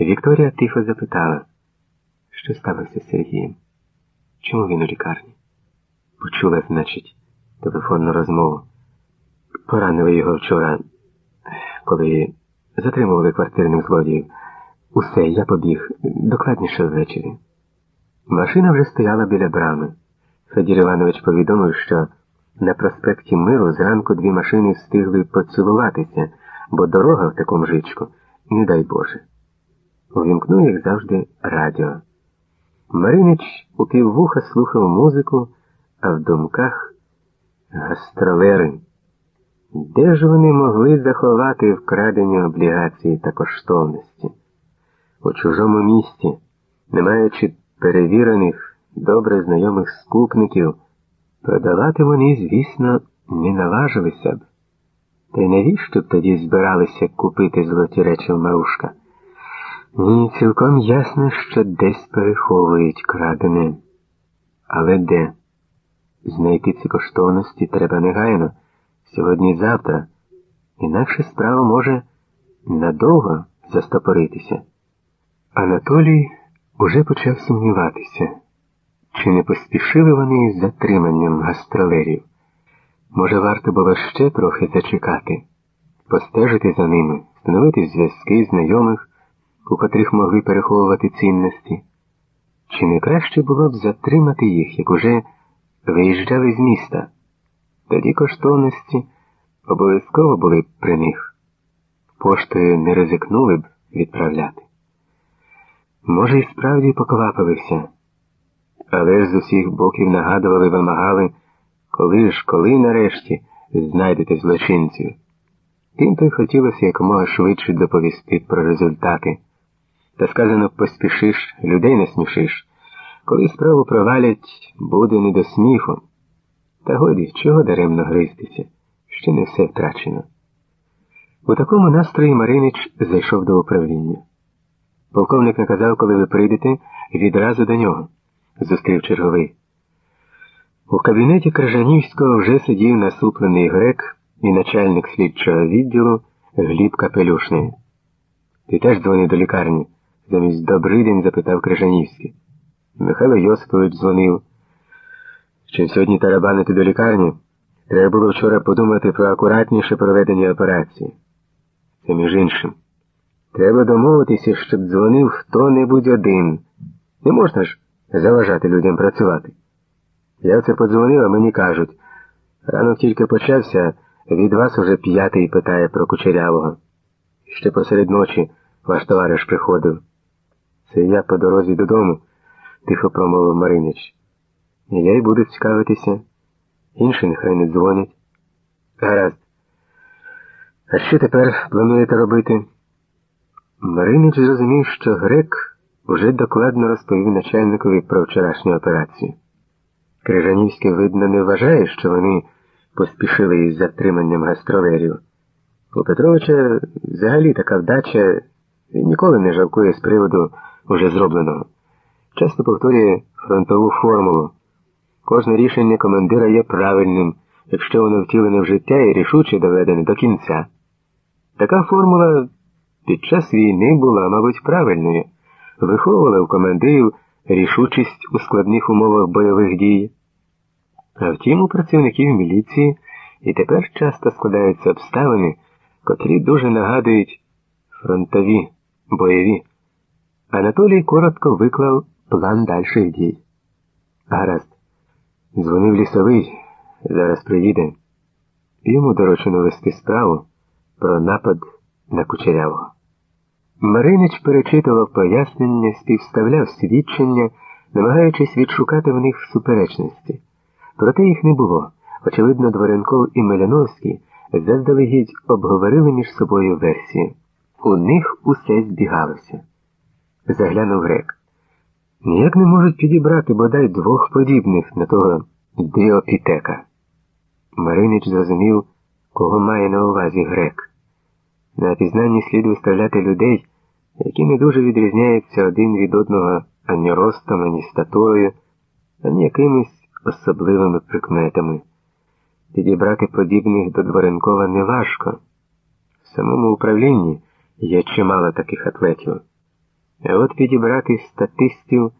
Вікторія тихо запитала, що сталося з Сергієм? Чому він у лікарні? Почула, значить, телефонну розмову. Поранили його вчора, коли затримували квартирних злодіїв. Усе, я побіг, докладніше ввечері. Машина вже стояла біля брами. Федір Іванович повідомив, що на проспекті Миру зранку дві машини встигли поцілуватися, бо дорога в такому жичку, не дай Боже. Увімкнув, як завжди, радіо. Маринич у піввуха слухав музику, а в думках гастролери. Де ж вони могли заховати вкрадені облігації та коштовності? У чужому місті, не маючи перевірених, добре знайомих скупників, продавати вони, звісно, не наважилися б. Та й навіщо б тоді збиралися купити золоті речі в Марушка? Ні, цілком ясно, що десь переховують крадене. Але де? Знайти ці коштовності треба негайно, сьогодні-завтра, інакше справа може надовго застопоритися. Анатолій уже почав сумніватися, чи не поспішили вони з затриманням гастролерів. Може, варто було ще трохи зачекати, постежити за ними, встановити зв'язки знайомих, у котрих могли переховувати цінності. Чи не краще було б затримати їх, як уже виїжджали з міста? Тоді коштовності обов'язково були б при них. Поштою не ризикнули б відправляти. Може, і справді поквапилися, але ж з усіх боків нагадували, вимагали, коли ж, коли нарешті знайдете злочинців. Тим то й хотілося якомога швидше доповісти про результати. Та сказано, поспішиш, людей не смішиш. Коли справу провалять, буде не до сміху. Та годі, чого даремно гристися, ще не все втрачено. У такому настрої Маринич зайшов до управління. Полковник наказав, коли ви прийдете, відразу до нього, зустрів черговий. У кабінеті Крижанівського вже сидів насуплений грек і начальник слідчого відділу Гліб Капелюшний. Ти теж дзвонив до лікарні? Замість «Добрий день» запитав Крижанівський. Михайло Йосипович дзвонив. Чи сьогодні тарабанити до лікарні? Треба було вчора подумати про акуратніше проведення операції. Це між іншим. Треба домовитися, щоб дзвонив хто-небудь один. Не можна ж заважати людям працювати. Я це подзвонив, а мені кажуть. Ранок тільки почався, від вас уже п'ятий питає про кучерявого. Ще посеред ночі ваш товариш приходив. Це я по дорозі додому, тихо промовив Маринич. Я й буду цікавитися. Інші нехай не дзвонять. Гаразд. А що тепер плануєте робити? Маринич зрозумів, що грек уже докладно розповів начальникові про вчорашню операцію. Крижанівський, видно, не вважає, що вони поспішили із затриманням гастролерів. У Петровича взагалі така вдача він ніколи не жалкує з приводу уже зробленого. Часто повторює фронтову формулу. Кожне рішення командира є правильним, якщо воно втілене в життя і рішуче доведене до кінця. Така формула під час війни була, мабуть, правильною, виховувала в командирів рішучість у складних умовах бойових дій. А втім, у працівників міліції і тепер часто складаються обставини, котрі дуже нагадують фронтові, бойові. Анатолій коротко виклав план дальших дій. Гаразд, дзвонив лісовий, зараз приїде. Йому доручено вести справу про напад на кучерявого. Маринич перечитував пояснення, співставляв свідчення, намагаючись відшукати в них суперечності. Проте їх не було. Очевидно, Дворенков і Меляновський заздалегідь обговорили між собою версії. У них усе збігалося. Заглянув грек. Ніяк не можуть підібрати бодай двох подібних на того діопітека. Маринич зрозумів, кого має на увазі грек. На пізнанні слід виставляти людей, які не дуже відрізняються один від одного ані ростом, ані статурою, ані якимись особливими прикметами. Підібрати подібних до Дворенкова неважко. В самому управлінні є чимало таких атлетів. А от підібрати статистів